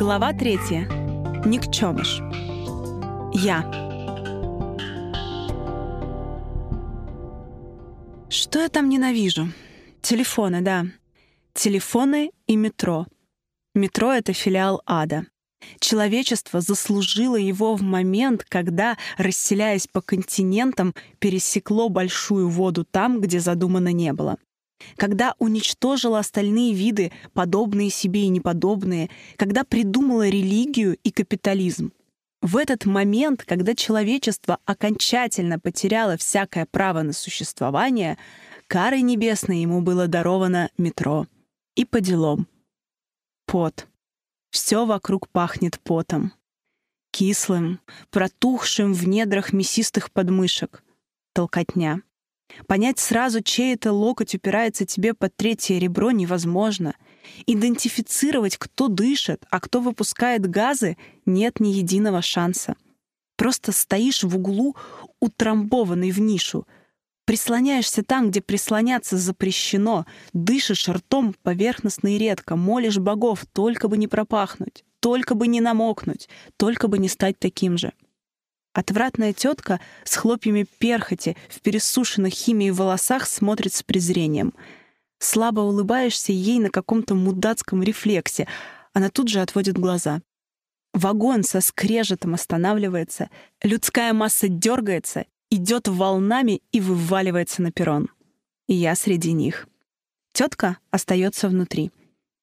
Глава 3. Никчемыш. Я. Что я там ненавижу? Телефоны, да. Телефоны и метро. Метро — это филиал ада. Человечество заслужило его в момент, когда, расселяясь по континентам, пересекло большую воду там, где задумано не было когда уничтожила остальные виды, подобные себе и неподобные, когда придумала религию и капитализм. В этот момент, когда человечество окончательно потеряло всякое право на существование, карой небесной ему было даровано метро. И по делам. Пот. Все вокруг пахнет потом. Кислым, протухшим в недрах мясистых подмышек. Толкотня. Понять сразу, чей это локоть упирается тебе под третье ребро, невозможно. Идентифицировать, кто дышит, а кто выпускает газы, нет ни единого шанса. Просто стоишь в углу, утрамбованный в нишу. Прислоняешься там, где прислоняться запрещено. Дышишь ртом поверхностно и редко, молишь богов, только бы не пропахнуть, только бы не намокнуть, только бы не стать таким же. Отвратная тетка с хлопьями перхоти в пересушенных химией волосах смотрит с презрением. Слабо улыбаешься ей на каком-то мудацком рефлексе. Она тут же отводит глаза. Вагон со скрежетом останавливается, людская масса дергается, идет волнами и вываливается на перрон. И я среди них. Тетка остается внутри.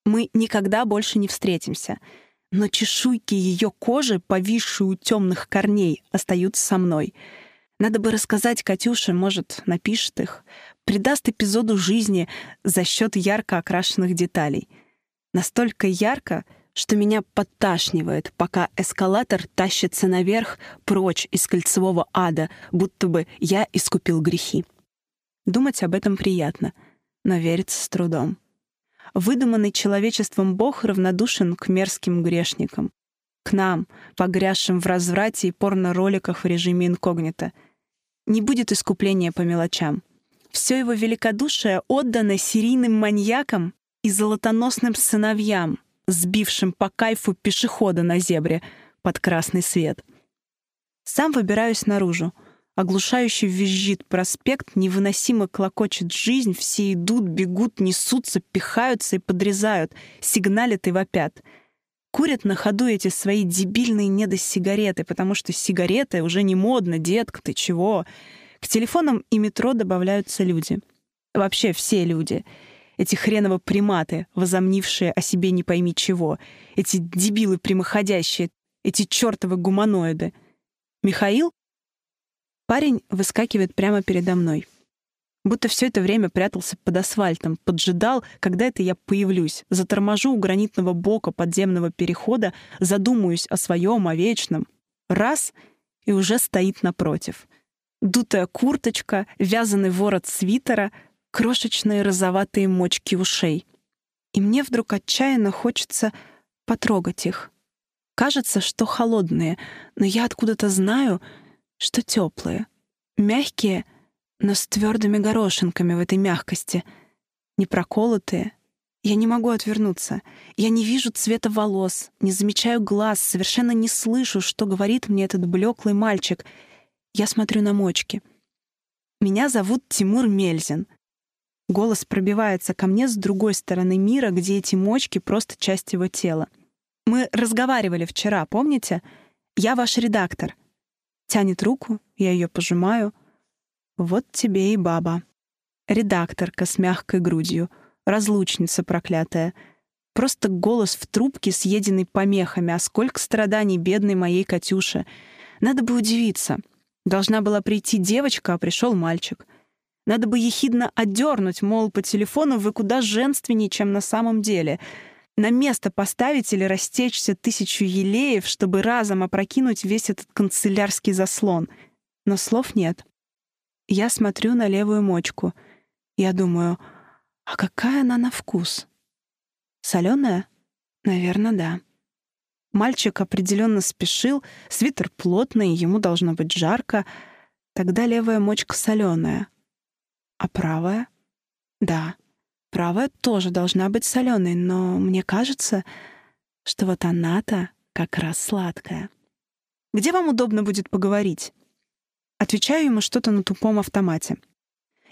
Мы никогда больше не встретимся — но чешуйки ее кожи, повисшие у темных корней, остаются со мной. Надо бы рассказать Катюше, может, напишет их, придаст эпизоду жизни за счет ярко окрашенных деталей. Настолько ярко, что меня подташнивает, пока эскалатор тащится наверх, прочь из кольцевого ада, будто бы я искупил грехи. Думать об этом приятно, но верится с трудом выдуманный человечеством Бог равнодушен к мерзким грешникам, к нам, погрязшим в разврате и порно-роликах в режиме инкогнито. Не будет искупления по мелочам. Все его великодушие отдано серийным маньякам и золотоносным сыновьям, сбившим по кайфу пешехода на зебре под красный свет. Сам выбираюсь наружу — Оглушающе визжит проспект, невыносимо клокочет жизнь, все идут, бегут, несутся, пихаются и подрезают, сигналят и вопят. Курят на ходу эти свои дебильные недосигареты, потому что сигареты уже не модно, детка, ты чего? К телефонам и метро добавляются люди. Вообще все люди эти хреново приматы, возомнившие о себе не пойми чего, эти дебилы прямоходящие, эти чертовы гуманоиды. Михаил, Парень выскакивает прямо передо мной. Будто все это время прятался под асфальтом, поджидал, когда это я появлюсь, заторможу у гранитного бока подземного перехода, задумаюсь о своем, о вечном. Раз — и уже стоит напротив. Дутая курточка, вязаный ворот свитера, крошечные розоватые мочки ушей. И мне вдруг отчаянно хочется потрогать их. Кажется, что холодные, но я откуда-то знаю — что теплые, мягкие, но с твердыми горошинками в этой мягкости, не проколотые. Я не могу отвернуться. Я не вижу цвета волос, не замечаю глаз, совершенно не слышу, что говорит мне этот блеклый мальчик. Я смотрю на мочки. Меня зовут Тимур Мельзин. Голос пробивается ко мне с другой стороны мира, где эти мочки просто часть его тела. Мы разговаривали вчера, помните? Я ваш редактор — Тянет руку, я ее пожимаю. Вот тебе и баба. Редакторка с мягкой грудью. Разлучница проклятая. Просто голос в трубке, съеденный помехами. А сколько страданий бедной моей Катюше. Надо бы удивиться. Должна была прийти девочка, а пришел мальчик. Надо бы ехидно отдернуть, мол, по телефону вы куда женственнее, чем на самом деле — на место поставить или растечься тысячу елеев, чтобы разом опрокинуть весь этот канцелярский заслон. Но слов нет. Я смотрю на левую мочку. Я думаю, а какая она на вкус? Соленая? Наверное, да. Мальчик определенно спешил, свитер плотный, ему должно быть жарко. Тогда левая мочка соленая. А правая? Да, приправа тоже должна быть соленой, но мне кажется, что вот она-то как раз сладкая. Где вам удобно будет поговорить? Отвечаю ему что-то на тупом автомате.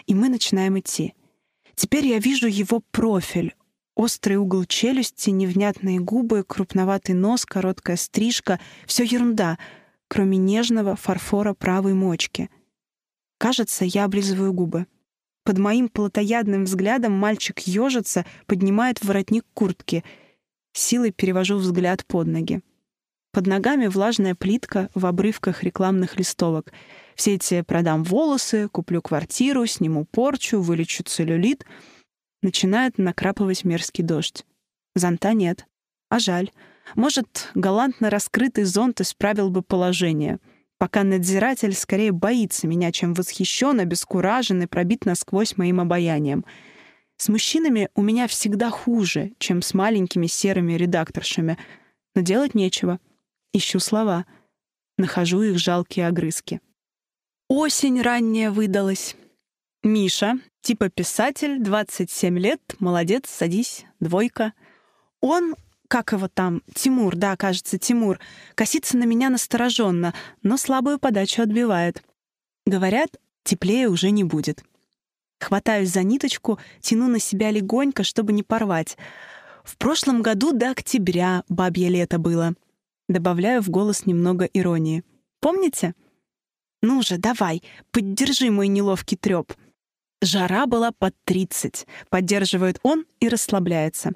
И мы начинаем идти. Теперь я вижу его профиль. Острый угол челюсти, невнятные губы, крупноватый нос, короткая стрижка — все ерунда, кроме нежного фарфора правой мочки. Кажется, я облизываю губы. Под моим плотоядным взглядом мальчик ёжится, поднимает воротник куртки. Силой перевожу взгляд под ноги. Под ногами влажная плитка в обрывках рекламных листовок. Все эти «продам волосы», «куплю квартиру», «сниму порчу», «вылечу целлюлит». Начинает накрапывать мерзкий дождь. Зонта нет. А жаль. Может, галантно раскрытый зонт исправил бы положение — пока надзиратель скорее боится меня, чем восхищен, обескуражен и пробит насквозь моим обаянием. С мужчинами у меня всегда хуже, чем с маленькими серыми редакторшами, но делать нечего. Ищу слова. Нахожу их жалкие огрызки. Осень ранняя выдалась. Миша, типа писатель, 27 лет, молодец, садись, двойка. Он как его там, Тимур, да, кажется, Тимур, косится на меня настороженно, но слабую подачу отбивает. Говорят, теплее уже не будет. Хватаюсь за ниточку, тяну на себя легонько, чтобы не порвать. В прошлом году до октября бабье лето было. Добавляю в голос немного иронии. Помните? Ну же, давай, поддержи мой неловкий трёп. Жара была под 30. Поддерживает он и расслабляется.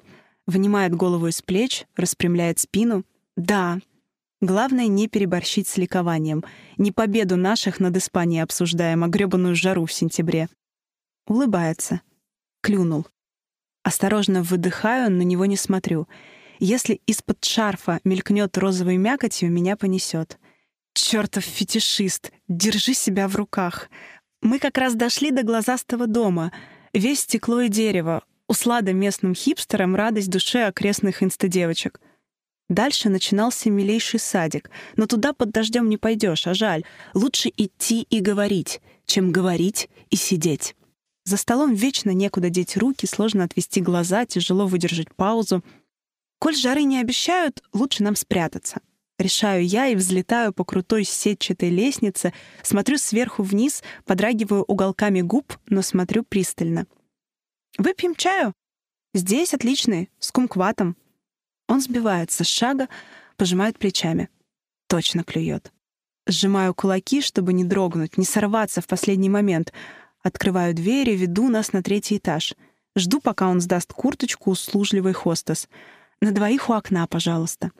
Внимает голову из плеч, распрямляет спину. Да, главное не переборщить с ликованием. Не победу наших над Испанией обсуждаем, а грёбаную жару в сентябре. Улыбается. Клюнул. Осторожно выдыхаю, на него не смотрю. Если из-под шарфа мелькнет розовой мякотью, меня понесет. Чертов фетишист, держи себя в руках. Мы как раз дошли до глазастого дома. Весь стекло и дерево, услада местным хипстерам радость душе окрестных инстадевочек. Дальше начинался милейший садик, но туда под дождем не пойдешь, а жаль. Лучше идти и говорить, чем говорить и сидеть. За столом вечно некуда деть руки, сложно отвести глаза, тяжело выдержать паузу. Коль жары не обещают, лучше нам спрятаться. Решаю я и взлетаю по крутой сетчатой лестнице, смотрю сверху вниз, подрагиваю уголками губ, но смотрю пристально — Выпьем чаю. Здесь отличный, с кумкватом. Он сбивается с шага, пожимает плечами. Точно клюет. Сжимаю кулаки, чтобы не дрогнуть, не сорваться в последний момент. Открываю дверь и веду нас на третий этаж. Жду, пока он сдаст курточку услужливый хостес. На двоих у окна, пожалуйста.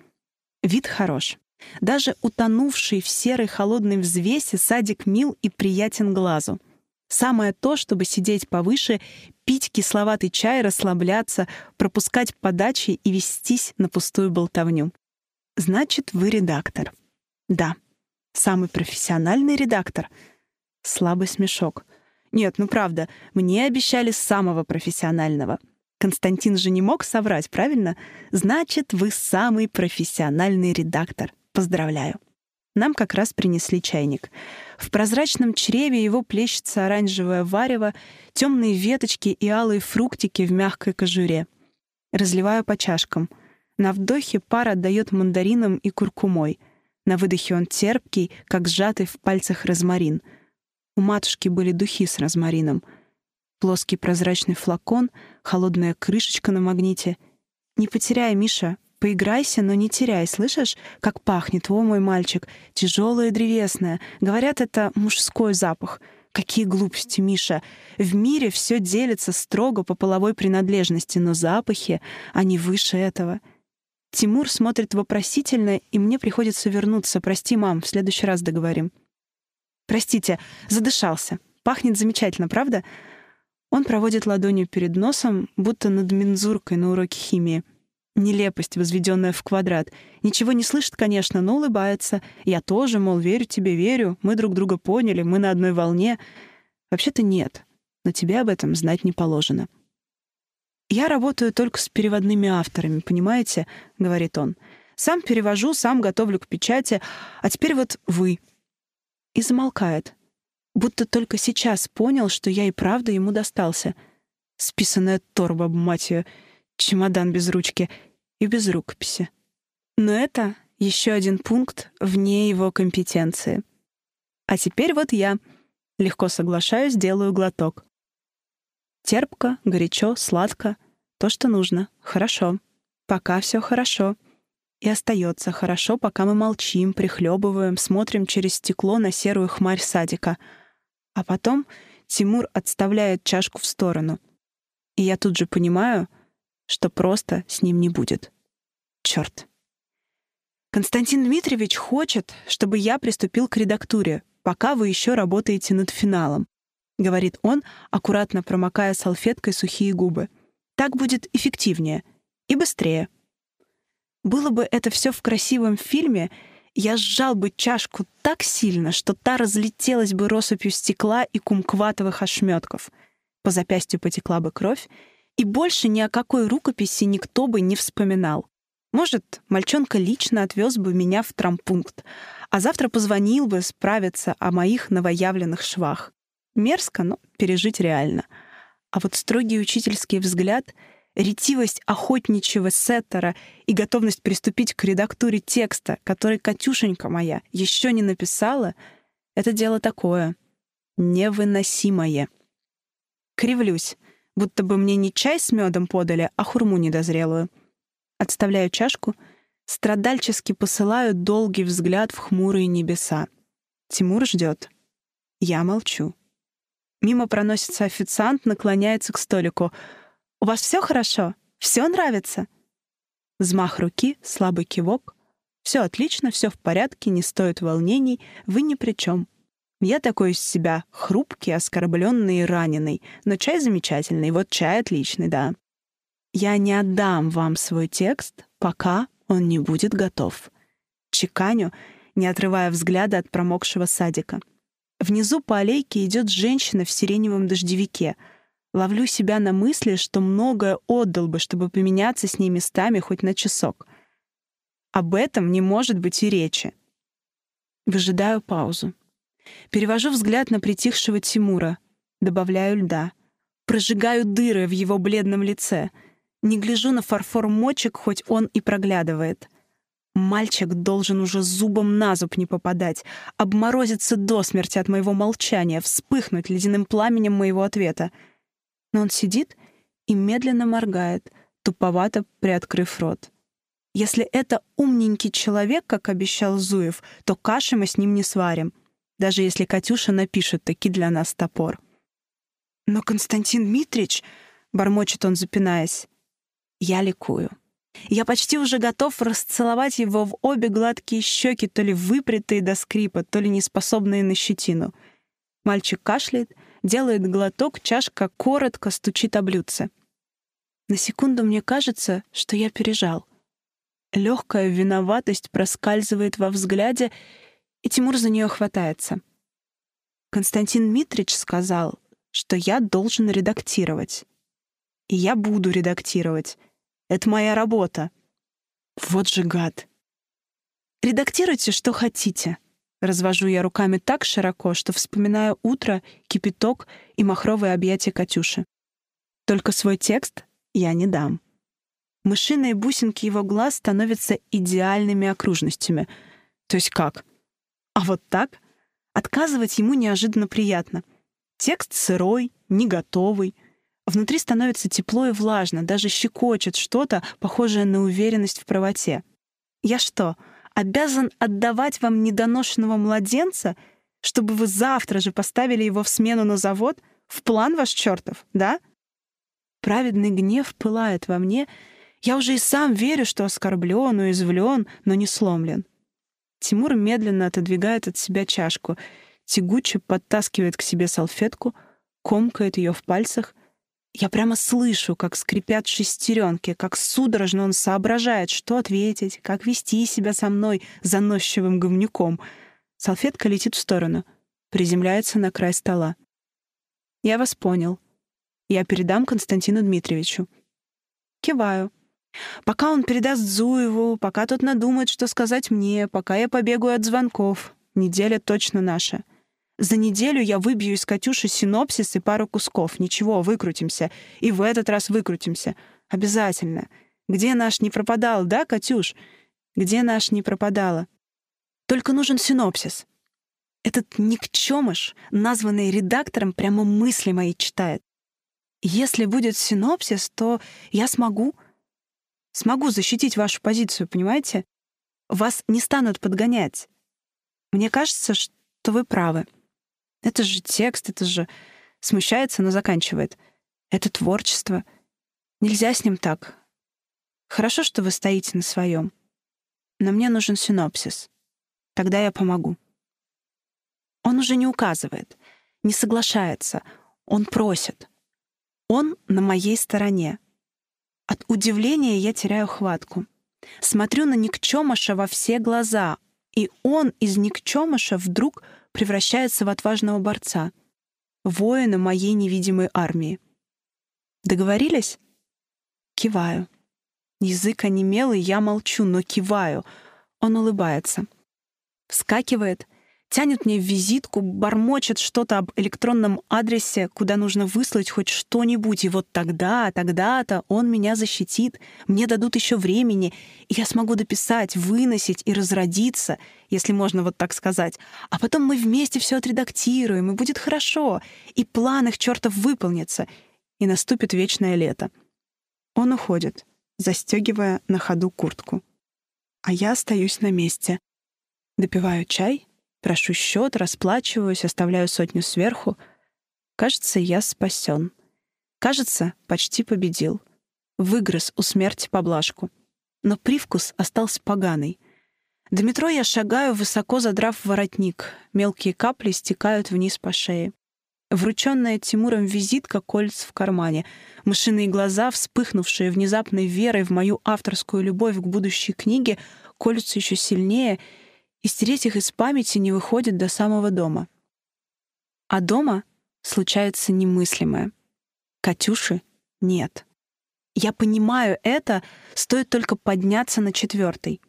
Вид хорош. Даже утонувший в серой холодной взвесе садик мил и приятен глазу. Самое то, чтобы сидеть повыше, пить кисловатый чай, расслабляться, пропускать подачи и вестись на пустую болтовню. Значит, вы редактор. Да, самый профессиональный редактор. Слабый смешок. Нет, ну правда, мне обещали самого профессионального. Константин же не мог соврать, правильно? Значит, вы самый профессиональный редактор. Поздравляю нам как раз принесли чайник. В прозрачном чреве его плещется оранжевое варево, темные веточки и алые фруктики в мягкой кожуре. Разливаю по чашкам. На вдохе пар отдает мандарином и куркумой. На выдохе он терпкий, как сжатый в пальцах розмарин. У матушки были духи с розмарином. Плоский прозрачный флакон, холодная крышечка на магните. «Не потеряй, Миша, Поиграйся, но не теряй, слышишь, как пахнет, о мой мальчик, тяжелое древесное. Говорят, это мужской запах. Какие глупости, Миша. В мире все делится строго по половой принадлежности, но запахи, они выше этого. Тимур смотрит вопросительно, и мне приходится вернуться. Прости, мам, в следующий раз договорим. Простите, задышался. Пахнет замечательно, правда? Он проводит ладонью перед носом, будто над мензуркой на уроке химии. Нелепость, возведенная в квадрат. Ничего не слышит, конечно, но улыбается. Я тоже, мол, верю тебе, верю. Мы друг друга поняли, мы на одной волне. Вообще-то нет. Но тебе об этом знать не положено. «Я работаю только с переводными авторами, понимаете?» — говорит он. «Сам перевожу, сам готовлю к печати. А теперь вот вы». И замолкает. Будто только сейчас понял, что я и правда ему достался. Списанная торба, мать ее чемодан без ручки и без рукописи. Но это еще один пункт вне его компетенции. А теперь вот я. Легко соглашаюсь, делаю глоток. Терпко, горячо, сладко. То, что нужно. Хорошо. Пока все хорошо. И остается хорошо, пока мы молчим, прихлебываем, смотрим через стекло на серую хмарь садика. А потом Тимур отставляет чашку в сторону. И я тут же понимаю — что просто с ним не будет. Черт. Константин Дмитриевич хочет, чтобы я приступил к редактуре, пока вы еще работаете над финалом, говорит он, аккуратно промокая салфеткой сухие губы. Так будет эффективнее и быстрее. Было бы это все в красивом фильме, я сжал бы чашку так сильно, что та разлетелась бы россыпью стекла и кумкватовых ошметков. По запястью потекла бы кровь, и больше ни о какой рукописи никто бы не вспоминал. Может, мальчонка лично отвез бы меня в трампункт, а завтра позвонил бы справиться о моих новоявленных швах. Мерзко, но пережить реально. А вот строгий учительский взгляд, ретивость охотничьего сеттера и готовность приступить к редактуре текста, который Катюшенька моя еще не написала, это дело такое, невыносимое. Кривлюсь будто бы мне не чай с медом подали, а хурму недозрелую. Отставляю чашку, страдальчески посылаю долгий взгляд в хмурые небеса. Тимур ждет. Я молчу. Мимо проносится официант, наклоняется к столику. «У вас все хорошо? Все нравится?» Взмах руки, слабый кивок. «Все отлично, все в порядке, не стоит волнений, вы ни при чем. Я такой из себя хрупкий, оскорбленный и раненый, но чай замечательный, вот чай отличный, да. Я не отдам вам свой текст, пока он не будет готов. Чеканю, не отрывая взгляда от промокшего садика. Внизу по аллейке идет женщина в сиреневом дождевике. Ловлю себя на мысли, что многое отдал бы, чтобы поменяться с ней местами хоть на часок. Об этом не может быть и речи. Выжидаю паузу. Перевожу взгляд на притихшего Тимура. Добавляю льда. Прожигаю дыры в его бледном лице. Не гляжу на фарфор мочек, хоть он и проглядывает. Мальчик должен уже зубом на зуб не попадать, обморозиться до смерти от моего молчания, вспыхнуть ледяным пламенем моего ответа. Но он сидит и медленно моргает, туповато приоткрыв рот. Если это умненький человек, как обещал Зуев, то каши мы с ним не сварим — даже если Катюша напишет таки для нас топор. «Но Константин Митрич...» — бормочет он, запинаясь. Я ликую. Я почти уже готов расцеловать его в обе гладкие щеки, то ли выпрятые до скрипа, то ли неспособные на щетину. Мальчик кашляет, делает глоток, чашка коротко стучит о блюдце. На секунду мне кажется, что я пережал. Легкая виноватость проскальзывает во взгляде, и Тимур за нее хватается. Константин Митрич сказал, что я должен редактировать. И я буду редактировать. Это моя работа. Вот же гад. Редактируйте, что хотите. Развожу я руками так широко, что вспоминаю утро, кипяток и махровые объятия Катюши. Только свой текст я не дам. Мышиные бусинки его глаз становятся идеальными окружностями. То есть как? А вот так? Отказывать ему неожиданно приятно. Текст сырой, не готовый. Внутри становится тепло и влажно, даже щекочет что-то, похожее на уверенность в правоте. «Я что, обязан отдавать вам недоношенного младенца, чтобы вы завтра же поставили его в смену на завод? В план ваш чертов, да?» Праведный гнев пылает во мне. Я уже и сам верю, что оскорблен, уязвлен, но не сломлен. Тимур медленно отодвигает от себя чашку, тягуче подтаскивает к себе салфетку, комкает ее в пальцах. Я прямо слышу, как скрипят шестеренки, как судорожно он соображает, что ответить, как вести себя со мной, заносчивым говнюком. Салфетка летит в сторону, приземляется на край стола. «Я вас понял. Я передам Константину Дмитриевичу». Киваю. Пока он передаст Зуеву, пока тот надумает, что сказать мне, пока я побегаю от звонков. Неделя точно наша. За неделю я выбью из Катюши синопсис и пару кусков. Ничего, выкрутимся. И в этот раз выкрутимся. Обязательно. Где наш не пропадал, да, Катюш? Где наш не пропадала? Только нужен синопсис. Этот никчемыш, названный редактором, прямо мысли мои читает. Если будет синопсис, то я смогу смогу защитить вашу позицию, понимаете? Вас не станут подгонять. Мне кажется, что вы правы. Это же текст, это же смущается, но заканчивает. Это творчество. Нельзя с ним так. Хорошо, что вы стоите на своем. Но мне нужен синопсис. Тогда я помогу. Он уже не указывает, не соглашается. Он просит. Он на моей стороне. От удивления я теряю хватку. Смотрю на Никчемыша во все глаза, и он из Никчемыша вдруг превращается в отважного борца, воина моей невидимой армии. Договорились? Киваю. Язык онемелый, я молчу, но киваю. Он улыбается. Вскакивает — тянет мне визитку, бормочет что-то об электронном адресе, куда нужно выслать хоть что-нибудь, и вот тогда, тогда-то он меня защитит, мне дадут еще времени, и я смогу дописать, выносить и разродиться, если можно вот так сказать. А потом мы вместе все отредактируем, и будет хорошо, и план их чертов выполнится, и наступит вечное лето. Он уходит, застегивая на ходу куртку. А я остаюсь на месте. Допиваю чай — Прошу счет, расплачиваюсь, оставляю сотню сверху. Кажется, я спасен. Кажется, почти победил. Выгрыз у смерти поблажку. Но привкус остался поганый. До метро я шагаю, высоко задрав воротник. Мелкие капли стекают вниз по шее. Врученная Тимуром визитка кольц в кармане. Мышиные глаза, вспыхнувшие внезапной верой в мою авторскую любовь к будущей книге, колются еще сильнее — и стереть их из памяти не выходит до самого дома. А дома случается немыслимое. Катюши нет. Я понимаю это, стоит только подняться на четвертый.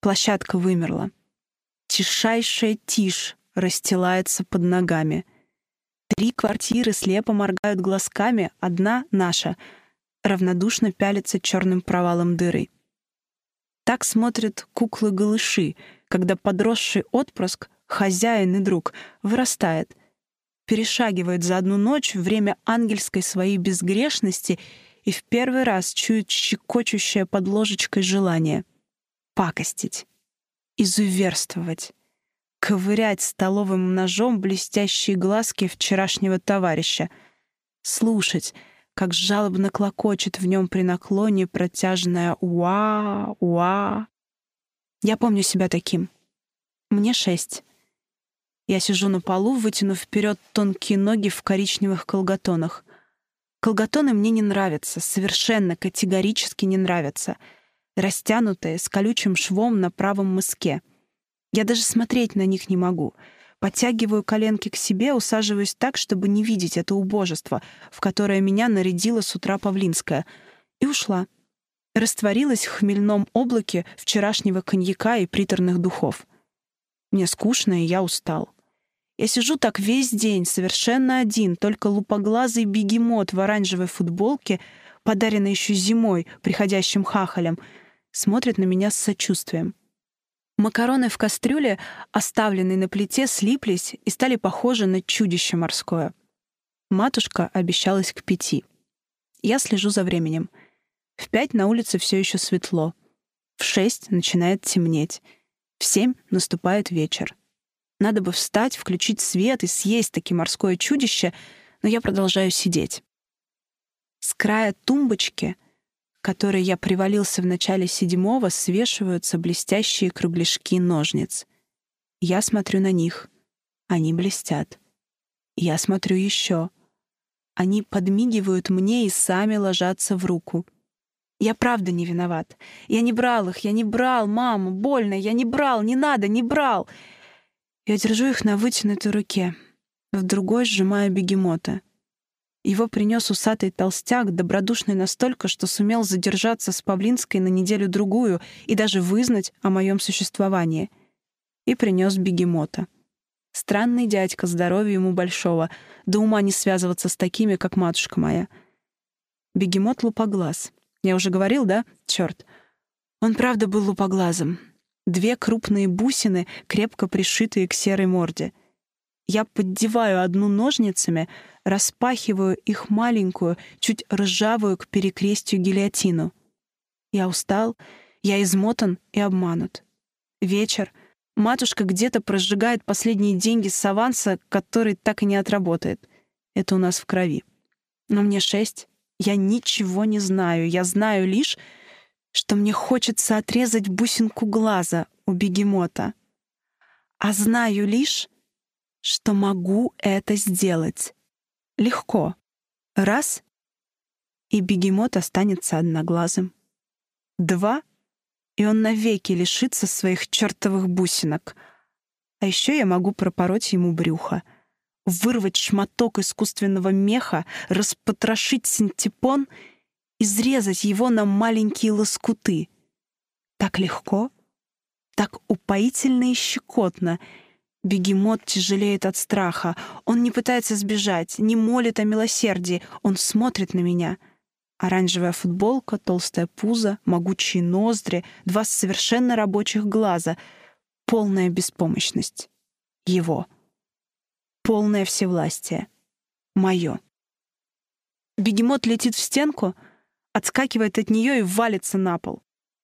Площадка вымерла. Тишайшая тишь расстилается под ногами. Три квартиры слепо моргают глазками, одна наша равнодушно пялится черным провалом дыры. Так смотрят куклы-голыши — когда подросший отпрыск, хозяин и друг, вырастает, перешагивает за одну ночь время ангельской своей безгрешности и в первый раз чует щекочущее под ложечкой желание пакостить, изуверствовать, ковырять столовым ножом блестящие глазки вчерашнего товарища, слушать, как жалобно клокочет в нем при наклоне протяжное «уа-уа», я помню себя таким. Мне шесть. Я сижу на полу, вытянув вперед тонкие ноги в коричневых колготонах. Колготоны мне не нравятся, совершенно категорически не нравятся. Растянутые, с колючим швом на правом мыске. Я даже смотреть на них не могу. Подтягиваю коленки к себе, усаживаюсь так, чтобы не видеть это убожество, в которое меня нарядила с утра Павлинская. И ушла. — растворилась в хмельном облаке вчерашнего коньяка и приторных духов. Мне скучно, и я устал. Я сижу так весь день, совершенно один, только лупоглазый бегемот в оранжевой футболке, подаренный еще зимой приходящим хахалем, смотрит на меня с сочувствием. Макароны в кастрюле, оставленные на плите, слиплись и стали похожи на чудище морское. Матушка обещалась к пяти. Я слежу за временем — в пять на улице все еще светло. В шесть начинает темнеть. В семь наступает вечер. Надо бы встать, включить свет и съесть таки морское чудище, но я продолжаю сидеть. С края тумбочки, которой я привалился в начале седьмого, свешиваются блестящие кругляшки ножниц. Я смотрю на них. Они блестят. Я смотрю еще. Они подмигивают мне и сами ложатся в руку. Я правда не виноват. Я не брал их, я не брал, мама, больно, я не брал, не надо, не брал. Я держу их на вытянутой руке, в другой сжимаю бегемота. Его принес усатый толстяк, добродушный настолько, что сумел задержаться с Павлинской на неделю-другую и даже вызнать о моем существовании. И принес бегемота. Странный дядька, здоровья ему большого, до ума не связываться с такими, как матушка моя. Бегемот лупоглаз — я уже говорил, да? Черт. Он правда был лупоглазым. Две крупные бусины, крепко пришитые к серой морде. Я поддеваю одну ножницами, распахиваю их маленькую, чуть ржавую к перекрестью гильотину. Я устал, я измотан и обманут. Вечер. Матушка где-то прожигает последние деньги с аванса, который так и не отработает. Это у нас в крови. Но мне шесть я ничего не знаю. Я знаю лишь, что мне хочется отрезать бусинку глаза у бегемота. А знаю лишь, что могу это сделать. Легко. Раз — и бегемот останется одноглазым. Два — и он навеки лишится своих чертовых бусинок. А еще я могу пропороть ему брюхо — вырвать шматок искусственного меха, распотрошить синтепон, изрезать его на маленькие лоскуты. Так легко, так упоительно и щекотно. Бегемот тяжелеет от страха. Он не пытается сбежать, не молит о милосердии. Он смотрит на меня — Оранжевая футболка, толстое пузо, могучие ноздри, два совершенно рабочих глаза. Полная беспомощность. Его полное всевластие. Мое. Бегемот летит в стенку, отскакивает от нее и валится на пол.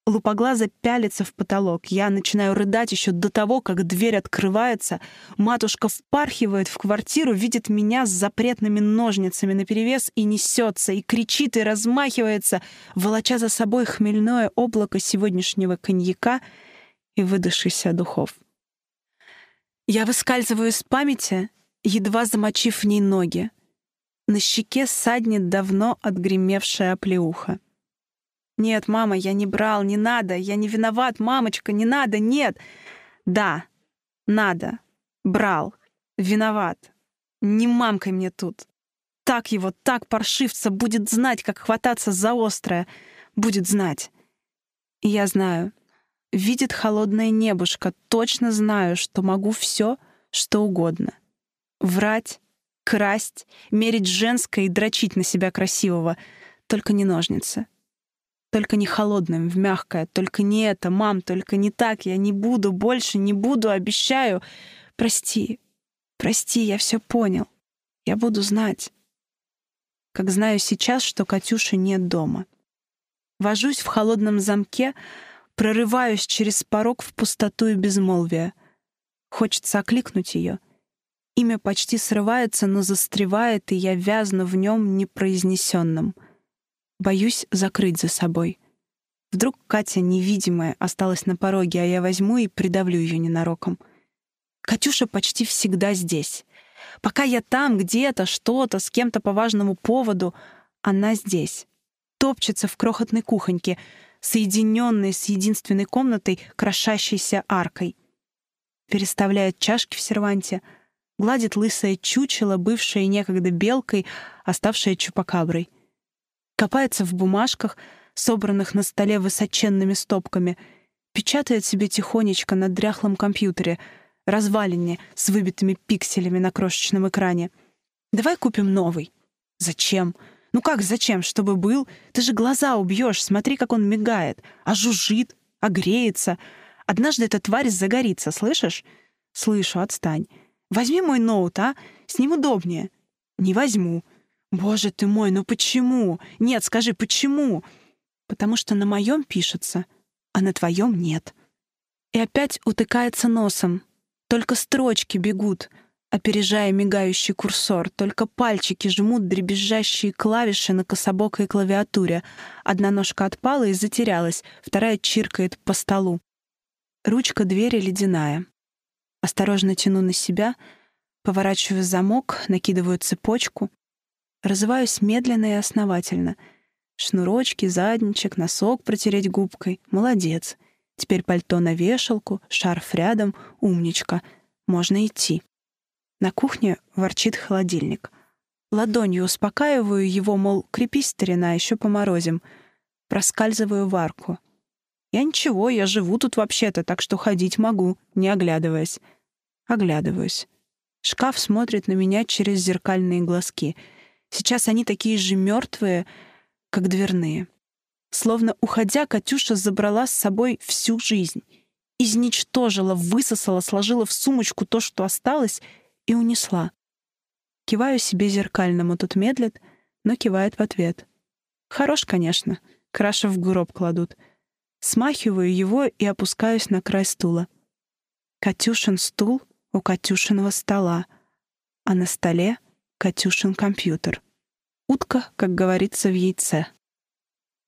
Лупоглаза пялится в потолок. Я начинаю рыдать еще до того, как дверь открывается. Матушка впархивает в квартиру, видит меня с запретными ножницами наперевес и несется, и кричит, и размахивается, волоча за собой хмельное облако сегодняшнего коньяка и выдавшихся духов. Я выскальзываю из памяти, едва замочив в ней ноги. На щеке саднет давно отгремевшая оплеуха. «Нет, мама, я не брал, не надо, я не виноват, мамочка, не надо, нет!» «Да, надо, брал, виноват. Не мамкой мне тут. Так его, так паршивца будет знать, как хвататься за острое. Будет знать. И я знаю. Видит холодное небушка, Точно знаю, что могу все, что угодно врать, красть, мерить женское и дрочить на себя красивого. Только не ножницы. Только не холодным, в мягкое. Только не это, мам, только не так. Я не буду больше, не буду, обещаю. Прости, прости, я все понял. Я буду знать. Как знаю сейчас, что Катюши нет дома. Вожусь в холодном замке, прорываюсь через порог в пустоту и безмолвие. Хочется окликнуть ее — Имя почти срывается, но застревает, и я вязну в нем непроизнесенным. Боюсь закрыть за собой. Вдруг Катя, невидимая, осталась на пороге, а я возьму и придавлю ее ненароком. Катюша почти всегда здесь. Пока я там, где-то, что-то, с кем-то по важному поводу, она здесь. Топчется в крохотной кухоньке, соединенной с единственной комнатой, крошащейся аркой. Переставляет чашки в серванте — гладит лысое чучело, бывшее некогда белкой, оставшее чупакаброй. Копается в бумажках, собранных на столе высоченными стопками, печатает себе тихонечко на дряхлом компьютере, развалине с выбитыми пикселями на крошечном экране. «Давай купим новый». «Зачем?» «Ну как зачем? Чтобы был? Ты же глаза убьешь, смотри, как он мигает, а жужжит, а греется. Однажды эта тварь загорится, слышишь?» «Слышу, отстань». Возьми мой ноут, а? С ним удобнее». «Не возьму». «Боже ты мой, ну почему? Нет, скажи, почему?» «Потому что на моем пишется, а на твоем нет». И опять утыкается носом. Только строчки бегут, опережая мигающий курсор, только пальчики жмут дребезжащие клавиши на кособокой клавиатуре. Одна ножка отпала и затерялась, вторая чиркает по столу. Ручка двери ледяная. Осторожно тяну на себя, поворачиваю замок, накидываю цепочку. Разываюсь медленно и основательно. Шнурочки, задничек, носок протереть губкой. Молодец. Теперь пальто на вешалку, шарф рядом, умничка. Можно идти. На кухне ворчит холодильник. Ладонью успокаиваю его, мол, крепись, старина, еще поморозим. Проскальзываю в арку. Я ничего, я живу тут вообще-то, так что ходить могу, не оглядываясь. Оглядываюсь. Шкаф смотрит на меня через зеркальные глазки. Сейчас они такие же мертвые, как дверные. Словно уходя, Катюша забрала с собой всю жизнь. Изничтожила, высосала, сложила в сумочку то, что осталось, и унесла. Киваю себе зеркальному, тут медлит, но кивает в ответ. Хорош, конечно, краши в гроб кладут — Смахиваю его и опускаюсь на край стула. Катюшин стул у Катюшиного стола, а на столе Катюшин компьютер. Утка, как говорится, в яйце.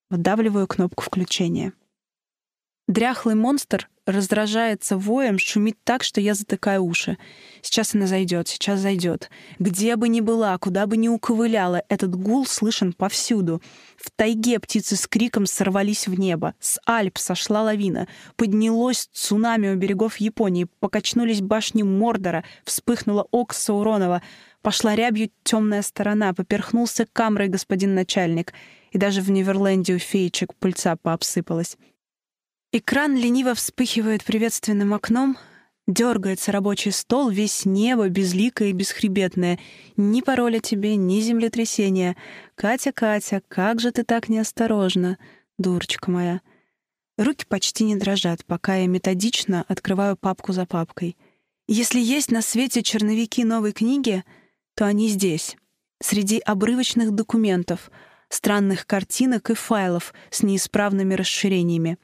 Вдавливаю кнопку включения. Дряхлый монстр раздражается воем, шумит так, что я затыкаю уши. Сейчас она зайдет, сейчас зайдет. Где бы ни была, куда бы ни уковыляла, этот гул слышен повсюду. В тайге птицы с криком сорвались в небо. С Альп сошла лавина. Поднялось цунами у берегов Японии. Покачнулись башни Мордора. Вспыхнула окс Сауронова. Пошла рябью темная сторона. Поперхнулся камрой господин начальник. И даже в Неверленде у феечек пыльца пообсыпалась. Экран лениво вспыхивает приветственным окном, дергается рабочий стол, весь небо, безликое и бесхребетное. Ни пароля тебе, ни землетрясения. Катя, Катя, как же ты так неосторожна, дурочка моя. Руки почти не дрожат, пока я методично открываю папку за папкой. Если есть на свете черновики новой книги, то они здесь, среди обрывочных документов — странных картинок и файлов с неисправными расширениями.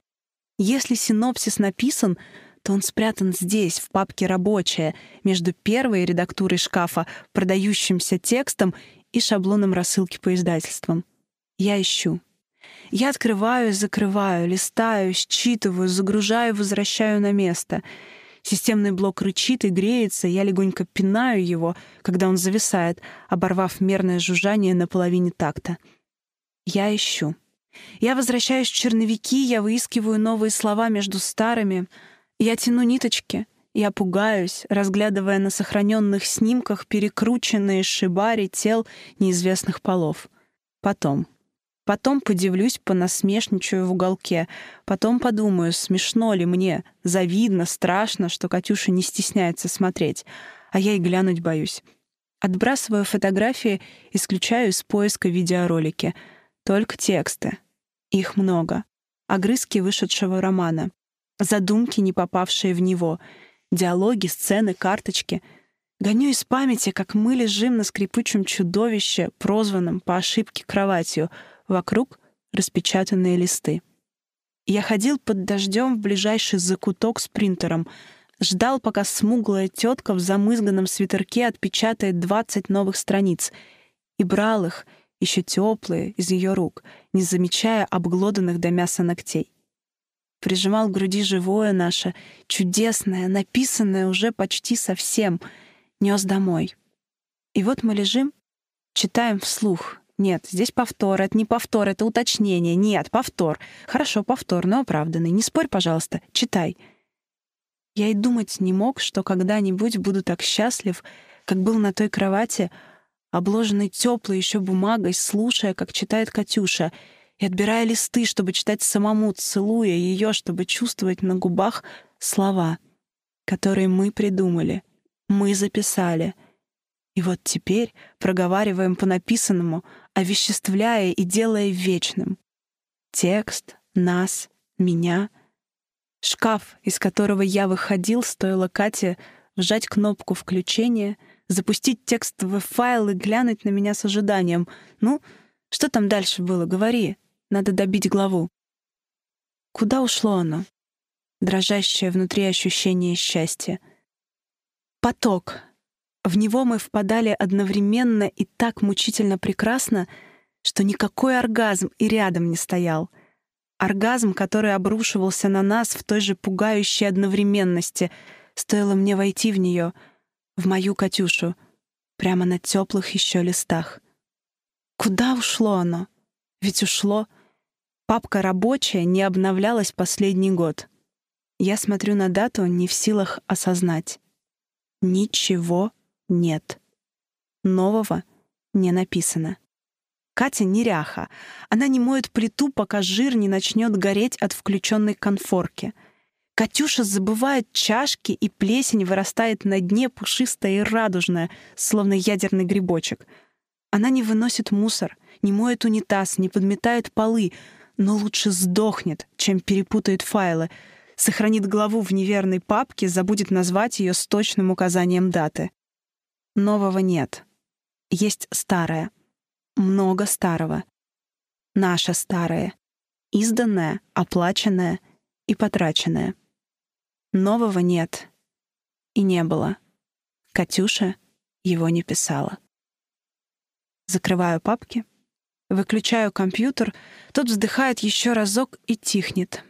Если синопсис написан, то он спрятан здесь, в папке «Рабочая», между первой редактурой шкафа, продающимся текстом и шаблоном рассылки по издательствам. Я ищу. Я открываю, закрываю, листаю, считываю, загружаю, возвращаю на место. Системный блок рычит и греется, я легонько пинаю его, когда он зависает, оборвав мерное жужжание на половине такта. Я ищу. Я возвращаюсь в черновики, я выискиваю новые слова между старыми. Я тяну ниточки. Я пугаюсь, разглядывая на сохраненных снимках перекрученные шибари тел неизвестных полов. Потом. Потом подивлюсь, понасмешничаю в уголке. Потом подумаю, смешно ли мне, завидно, страшно, что Катюша не стесняется смотреть. А я и глянуть боюсь. Отбрасываю фотографии, исключаю из поиска видеоролики — только тексты. Их много. Огрызки вышедшего романа. Задумки, не попавшие в него. Диалоги, сцены, карточки. Гоню из памяти, как мы лежим на скрипучем чудовище, прозванном по ошибке кроватью. Вокруг распечатанные листы. Я ходил под дождем в ближайший закуток с принтером. Ждал, пока смуглая тетка в замызганном свитерке отпечатает 20 новых страниц. И брал их — еще теплые, из ее рук, не замечая обглоданных до мяса ногтей. Прижимал к груди живое наше, чудесное, написанное уже почти совсем, нес домой. И вот мы лежим, читаем вслух. Нет, здесь повтор, это не повтор, это уточнение. Нет, повтор. Хорошо, повтор, но оправданный. Не спорь, пожалуйста, читай. Я и думать не мог, что когда-нибудь буду так счастлив, как был на той кровати, обложенный теплой еще бумагой, слушая, как читает Катюша, и отбирая листы, чтобы читать самому, целуя ее, чтобы чувствовать на губах слова, которые мы придумали, мы записали. И вот теперь проговариваем по написанному, овеществляя и делая вечным. Текст, нас, меня. Шкаф, из которого я выходил, стоило Кате вжать кнопку включения — запустить текстовый файл и глянуть на меня с ожиданием. «Ну, что там дальше было? Говори. Надо добить главу». Куда ушло оно? Дрожащее внутри ощущение счастья. Поток. В него мы впадали одновременно и так мучительно прекрасно, что никакой оргазм и рядом не стоял. Оргазм, который обрушивался на нас в той же пугающей одновременности. Стоило мне войти в нее — в мою Катюшу, прямо на теплых еще листах. Куда ушло оно? Ведь ушло. Папка рабочая не обновлялась последний год. Я смотрю на дату, не в силах осознать. Ничего нет. Нового не написано. Катя неряха. Она не моет плиту, пока жир не начнет гореть от включенной конфорки — Катюша забывает чашки, и плесень вырастает на дне пушистая и радужная, словно ядерный грибочек. Она не выносит мусор, не моет унитаз, не подметает полы, но лучше сдохнет, чем перепутает файлы, сохранит главу в неверной папке, забудет назвать ее с точным указанием даты. Нового нет. Есть старое. Много старого. Наше старое. Изданное, оплаченное — и потраченное. Нового нет и не было. Катюша его не писала. Закрываю папки, выключаю компьютер, тот вздыхает еще разок и тихнет.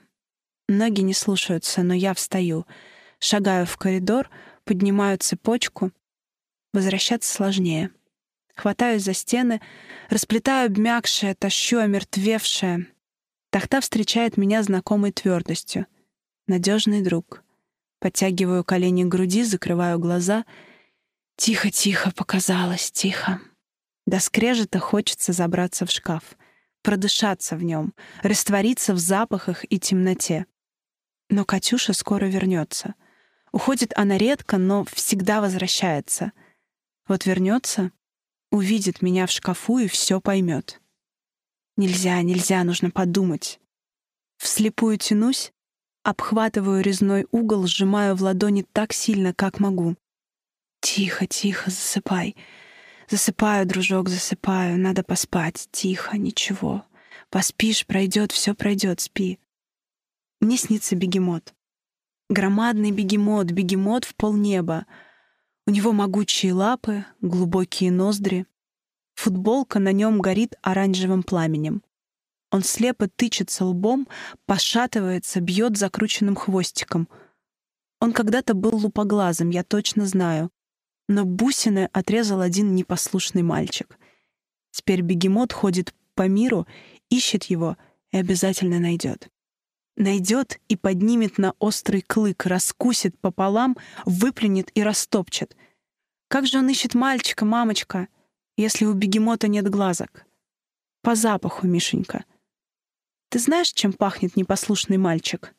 Ноги не слушаются, но я встаю, шагаю в коридор, поднимаю цепочку. Возвращаться сложнее. Хватаюсь за стены, расплетаю обмякшее, тащу омертвевшее. Тахта встречает меня знакомой твердостью. Надежный друг — Подтягиваю колени к груди, закрываю глаза. Тихо-тихо, показалось, тихо. До скрежета хочется забраться в шкаф, продышаться в нем, раствориться в запахах и темноте. Но Катюша скоро вернется. Уходит она редко, но всегда возвращается. Вот вернется, увидит меня в шкафу и все поймет. Нельзя, нельзя, нужно подумать. Вслепую тянусь, Обхватываю резной угол, сжимаю в ладони так сильно, как могу. «Тихо, тихо, засыпай. Засыпаю, дружок, засыпаю. Надо поспать. Тихо, ничего. Поспишь, пройдет, все пройдет, спи». Мне снится бегемот. Громадный бегемот, бегемот в полнеба. У него могучие лапы, глубокие ноздри. Футболка на нем горит оранжевым пламенем. Он слепо тычется лбом, пошатывается, бьет закрученным хвостиком. Он когда-то был лупоглазым, я точно знаю. Но бусины отрезал один непослушный мальчик. Теперь бегемот ходит по миру, ищет его и обязательно найдет. Найдет и поднимет на острый клык, раскусит пополам, выплюнет и растопчет. Как же он ищет мальчика, мамочка, если у бегемота нет глазок? По запаху, Мишенька — ты знаешь, чем пахнет непослушный мальчик?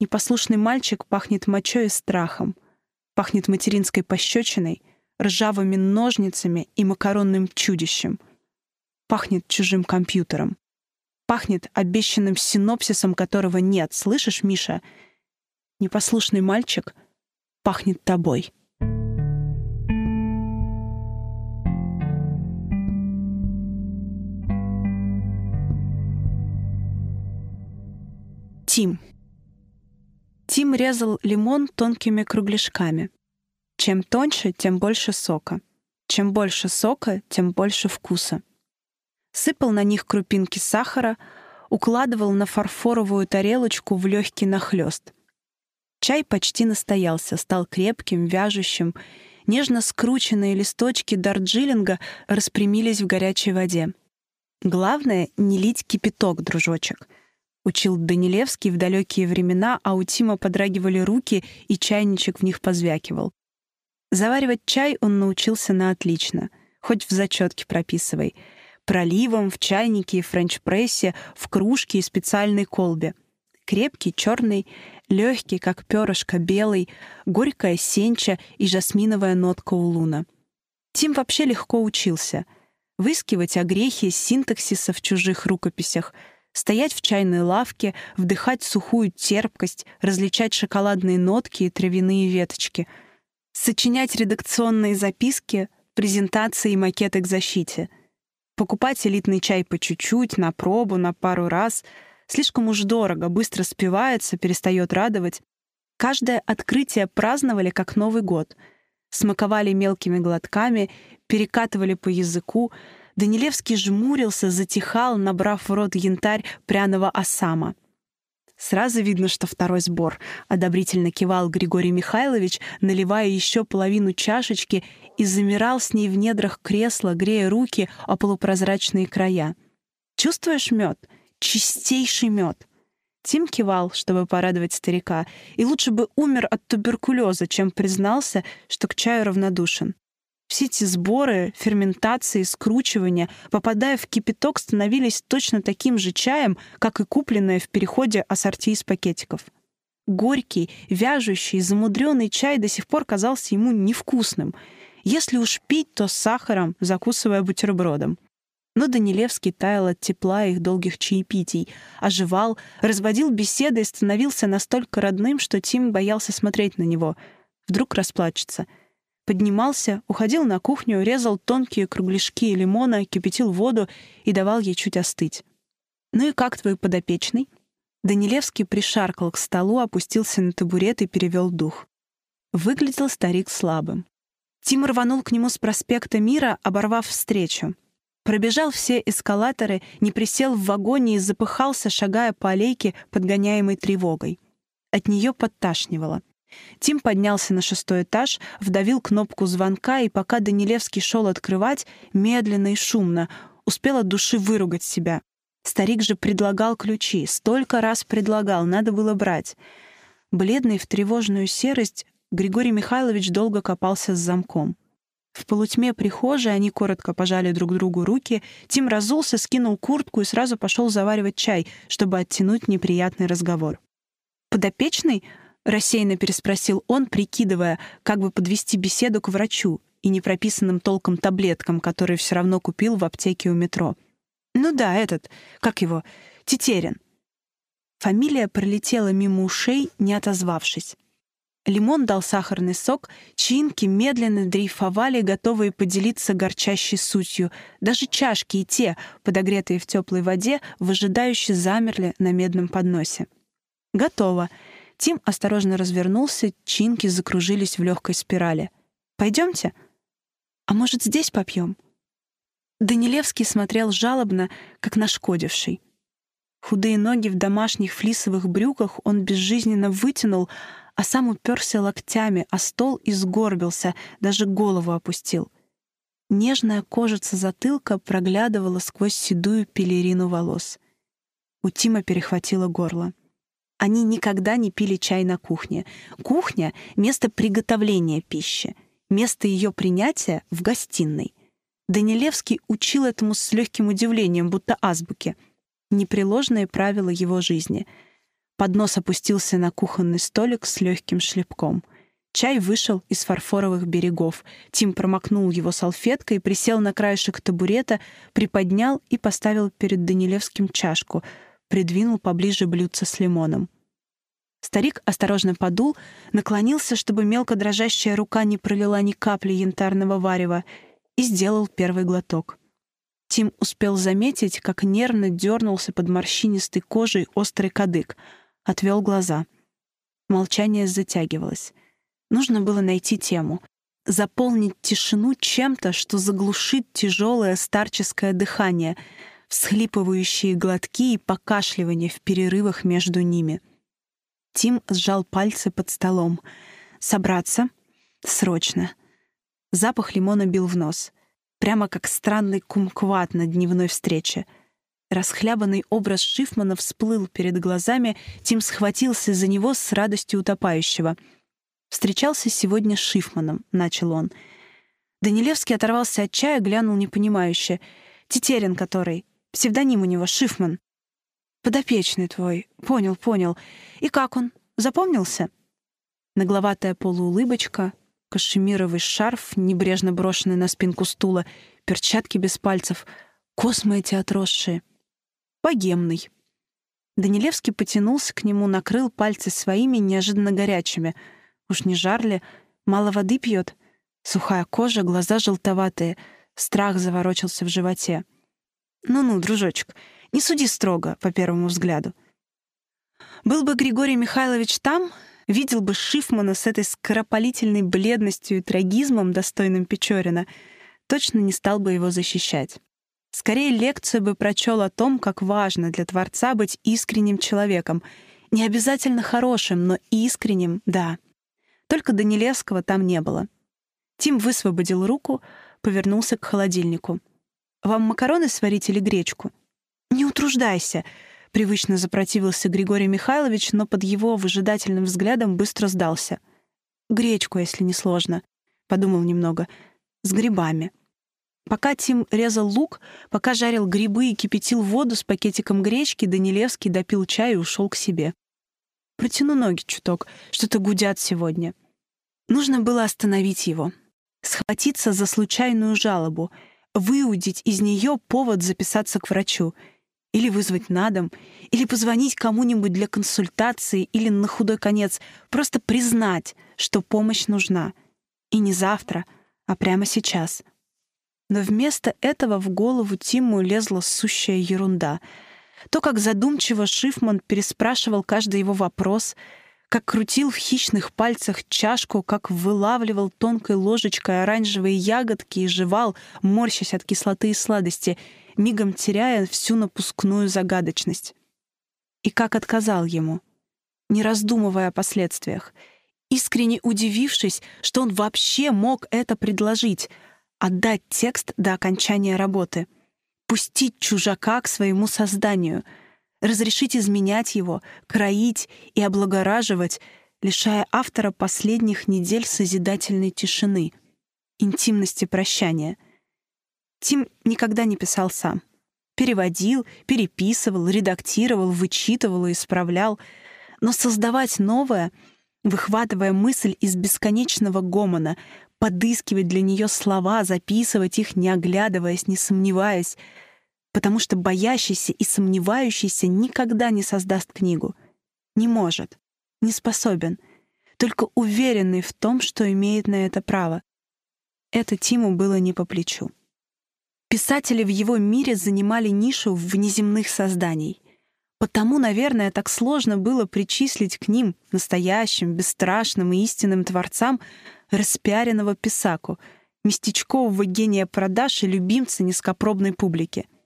Непослушный мальчик пахнет мочой и страхом, пахнет материнской пощечиной, ржавыми ножницами и макаронным чудищем, пахнет чужим компьютером, пахнет обещанным синопсисом, которого нет. Слышишь, Миша? Непослушный мальчик пахнет тобой. Тим. Тим резал лимон тонкими кругляшками. Чем тоньше, тем больше сока. Чем больше сока, тем больше вкуса. Сыпал на них крупинки сахара, укладывал на фарфоровую тарелочку в легкий нахлест. Чай почти настоялся, стал крепким, вяжущим. Нежно скрученные листочки дарджилинга распрямились в горячей воде. Главное — не лить кипяток, дружочек — учил Данилевский в далекие времена, а у Тима подрагивали руки, и чайничек в них позвякивал. Заваривать чай он научился на отлично, хоть в зачетке прописывай. Проливом, в чайнике, и френч-прессе, в кружке и специальной колбе. Крепкий, черный, легкий, как перышко, белый, горькая сенча и жасминовая нотка у луна. Тим вообще легко учился. Выискивать огрехи синтаксиса в чужих рукописях — стоять в чайной лавке, вдыхать сухую терпкость, различать шоколадные нотки и травяные веточки, сочинять редакционные записки, презентации и макеты к защите, покупать элитный чай по чуть-чуть, на пробу, на пару раз. Слишком уж дорого, быстро спивается, перестает радовать. Каждое открытие праздновали как Новый год. Смаковали мелкими глотками, перекатывали по языку — Данилевский жмурился, затихал, набрав в рот янтарь пряного осама. Сразу видно, что второй сбор. Одобрительно кивал Григорий Михайлович, наливая еще половину чашечки, и замирал с ней в недрах кресла, грея руки о полупрозрачные края. «Чувствуешь мед? Чистейший мед!» Тим кивал, чтобы порадовать старика, и лучше бы умер от туберкулеза, чем признался, что к чаю равнодушен. Все эти сборы, ферментации, скручивания, попадая в кипяток, становились точно таким же чаем, как и купленное в переходе ассорти из пакетиков. Горький, вяжущий, замудренный чай до сих пор казался ему невкусным. Если уж пить, то с сахаром, закусывая бутербродом. Но Данилевский таял от тепла их долгих чаепитий, оживал, разводил беседы и становился настолько родным, что Тим боялся смотреть на него. Вдруг расплачется — поднимался, уходил на кухню, резал тонкие кругляшки лимона, кипятил воду и давал ей чуть остыть. «Ну и как твой подопечный?» Данилевский пришаркал к столу, опустился на табурет и перевел дух. Выглядел старик слабым. Тим рванул к нему с проспекта Мира, оборвав встречу. Пробежал все эскалаторы, не присел в вагоне и запыхался, шагая по аллейке, подгоняемой тревогой. От нее подташнивало. Тим поднялся на шестой этаж, вдавил кнопку звонка, и пока Данилевский шел открывать, медленно и шумно, успел от души выругать себя. Старик же предлагал ключи, столько раз предлагал, надо было брать. Бледный в тревожную серость, Григорий Михайлович долго копался с замком. В полутьме прихожей они коротко пожали друг другу руки, Тим разулся, скинул куртку и сразу пошел заваривать чай, чтобы оттянуть неприятный разговор. «Подопечный?» — рассеянно переспросил он, прикидывая, как бы подвести беседу к врачу и непрописанным толком таблеткам, которые все равно купил в аптеке у метро. «Ну да, этот, как его, Тетерин». Фамилия пролетела мимо ушей, не отозвавшись. Лимон дал сахарный сок, чинки медленно дрейфовали, готовые поделиться горчащей сутью. Даже чашки и те, подогретые в теплой воде, выжидающе замерли на медном подносе. «Готово», Тим осторожно развернулся, чинки закружились в легкой спирали. Пойдемте? А может, здесь попьем? Данилевский смотрел жалобно, как нашкодивший. Худые ноги в домашних флисовых брюках он безжизненно вытянул, а сам уперся локтями, а стол и сгорбился, даже голову опустил. Нежная кожица затылка проглядывала сквозь седую пелерину волос. У Тима перехватило горло. Они никогда не пили чай на кухне. Кухня — место приготовления пищи, место ее принятия в гостиной. Данилевский учил этому с легким удивлением, будто азбуке. Непреложные правила его жизни. Поднос опустился на кухонный столик с легким шлепком. Чай вышел из фарфоровых берегов. Тим промокнул его салфеткой, присел на краешек табурета, приподнял и поставил перед Данилевским чашку — придвинул поближе блюдце с лимоном. Старик осторожно подул, наклонился, чтобы мелко дрожащая рука не пролила ни капли янтарного варева, и сделал первый глоток. Тим успел заметить, как нервно дернулся под морщинистой кожей острый кадык, отвел глаза. Молчание затягивалось. Нужно было найти тему, заполнить тишину чем-то, что заглушит тяжелое старческое дыхание, всхлипывающие глотки и покашливание в перерывах между ними. Тим сжал пальцы под столом. «Собраться? Срочно!» Запах лимона бил в нос. Прямо как странный кумкват на дневной встрече. Расхлябанный образ Шифмана всплыл перед глазами, Тим схватился за него с радостью утопающего. «Встречался сегодня с Шифманом», — начал он. Данилевский оторвался от чая, глянул непонимающе. «Тетерин который». Псевдоним у него Шифман. Подопечный твой. Понял, понял. И как он? Запомнился? Нагловатая полуулыбочка, кашемировый шарф, небрежно брошенный на спинку стула, перчатки без пальцев, космы эти отросшие. Богемный. Данилевский потянулся к нему, накрыл пальцы своими неожиданно горячими. Уж не жар ли? Мало воды пьет. Сухая кожа, глаза желтоватые. Страх заворочился в животе. «Ну-ну, дружочек, не суди строго, по первому взгляду». Был бы Григорий Михайлович там, видел бы Шифмана с этой скоропалительной бледностью и трагизмом, достойным Печорина, точно не стал бы его защищать. Скорее, лекцию бы прочел о том, как важно для Творца быть искренним человеком. Не обязательно хорошим, но искренним — да. Только Данилевского там не было. Тим высвободил руку, повернулся к холодильнику. Вам макароны сварить или гречку? Не утруждайся, привычно запротивился Григорий Михайлович, но под его выжидательным взглядом быстро сдался. Гречку, если не сложно, подумал немного, с грибами. Пока Тим резал лук, пока жарил грибы и кипятил воду с пакетиком гречки, Данилевский допил чай и ушел к себе. Протяну ноги чуток, что-то гудят сегодня. Нужно было остановить его, схватиться за случайную жалобу — выудить из нее повод записаться к врачу, или вызвать на дом, или позвонить кому-нибудь для консультации, или на худой конец просто признать, что помощь нужна. И не завтра, а прямо сейчас. Но вместо этого в голову Тиму лезла сущая ерунда. То, как задумчиво Шифман переспрашивал каждый его вопрос — как крутил в хищных пальцах чашку, как вылавливал тонкой ложечкой оранжевые ягодки и жевал, морщась от кислоты и сладости, мигом теряя всю напускную загадочность. И как отказал ему, не раздумывая о последствиях, искренне удивившись, что он вообще мог это предложить — отдать текст до окончания работы, пустить чужака к своему созданию — разрешить изменять его, кроить и облагораживать, лишая автора последних недель созидательной тишины, интимности прощания. Тим никогда не писал сам. Переводил, переписывал, редактировал, вычитывал и исправлял. Но создавать новое, выхватывая мысль из бесконечного гомона, подыскивать для нее слова, записывать их, не оглядываясь, не сомневаясь — потому что боящийся и сомневающийся никогда не создаст книгу. Не может, не способен, только уверенный в том, что имеет на это право. Это Тиму было не по плечу. Писатели в его мире занимали нишу внеземных созданий. Потому, наверное, так сложно было причислить к ним, настоящим, бесстрашным и истинным творцам, распиаренного писаку, местечкового гения продаж и любимца низкопробной публики —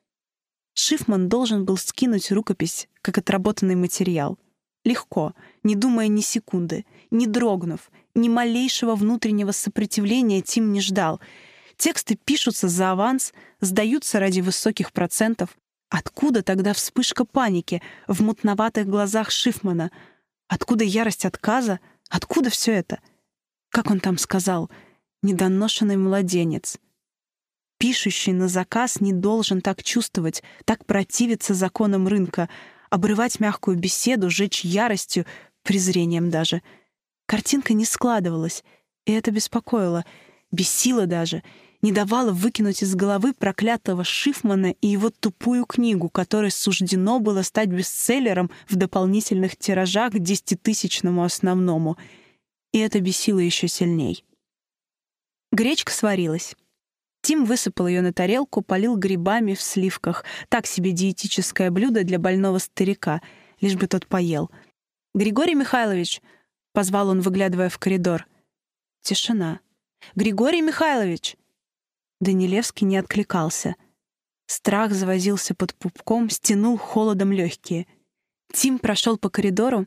Шифман должен был скинуть рукопись, как отработанный материал. Легко, не думая ни секунды, не дрогнув, ни малейшего внутреннего сопротивления Тим не ждал. Тексты пишутся за аванс, сдаются ради высоких процентов. Откуда тогда вспышка паники в мутноватых глазах Шифмана? Откуда ярость отказа? Откуда все это? Как он там сказал? Недоношенный младенец — пишущий на заказ не должен так чувствовать, так противиться законам рынка, обрывать мягкую беседу, жечь яростью, презрением даже. Картинка не складывалась, и это беспокоило, бесило даже, не давало выкинуть из головы проклятого Шифмана и его тупую книгу, которой суждено было стать бестселлером в дополнительных тиражах к десятитысячному основному. И это бесило еще сильней. Гречка сварилась. Тим высыпал ее на тарелку, полил грибами в сливках. Так себе диетическое блюдо для больного старика, лишь бы тот поел. «Григорий Михайлович!» — позвал он, выглядывая в коридор. Тишина. «Григорий Михайлович!» Данилевский не откликался. Страх завозился под пупком, стянул холодом легкие. Тим прошел по коридору,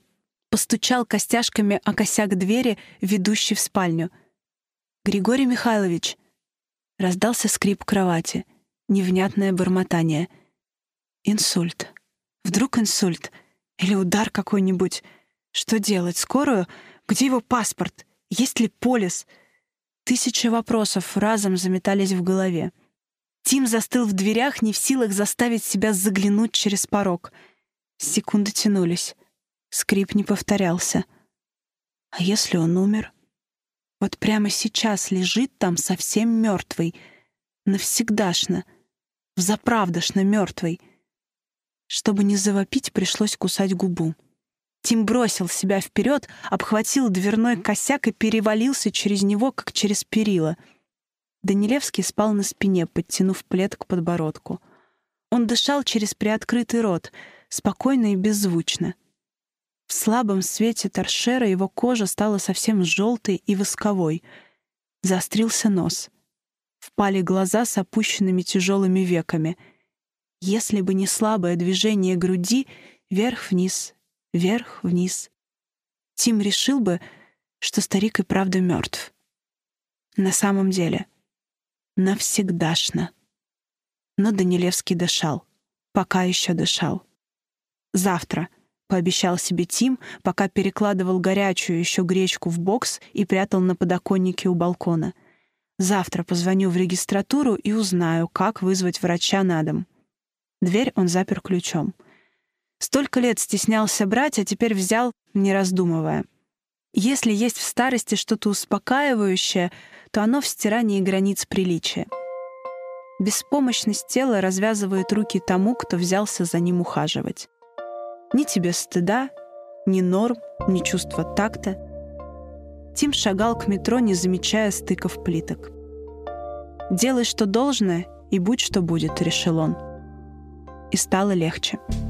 постучал костяшками о косяк двери, ведущей в спальню. «Григорий Михайлович!» Раздался скрип кровати, невнятное бормотание. Инсульт. Вдруг инсульт или удар какой-нибудь. Что делать? Скорую? Где его паспорт? Есть ли полис? Тысячи вопросов разом заметались в голове. Тим застыл в дверях, не в силах заставить себя заглянуть через порог. Секунды тянулись. Скрип не повторялся. А если он умер? Вот прямо сейчас лежит там совсем мертвый, навсегдашно, взаправдошно мертвый. Чтобы не завопить, пришлось кусать губу. Тим бросил себя вперед, обхватил дверной косяк и перевалился через него, как через перила. Данилевский спал на спине, подтянув плед к подбородку. Он дышал через приоткрытый рот, спокойно и беззвучно — в слабом свете торшера его кожа стала совсем желтой и восковой. Заострился нос. Впали глаза с опущенными тяжелыми веками. Если бы не слабое движение груди, вверх-вниз, вверх-вниз. Тим решил бы, что старик и правда мертв. На самом деле, навсегдашно. Но Данилевский дышал. Пока еще дышал. Завтра —— пообещал себе Тим, пока перекладывал горячую еще гречку в бокс и прятал на подоконнике у балкона. «Завтра позвоню в регистратуру и узнаю, как вызвать врача на дом». Дверь он запер ключом. Столько лет стеснялся брать, а теперь взял, не раздумывая. Если есть в старости что-то успокаивающее, то оно в стирании границ приличия. Беспомощность тела развязывает руки тому, кто взялся за ним ухаживать. Ни тебе стыда, ни норм, ни чувства такта. Тим шагал к метро, не замечая стыков плиток. «Делай, что должное, и будь, что будет», — решил он. И стало легче. «Легче».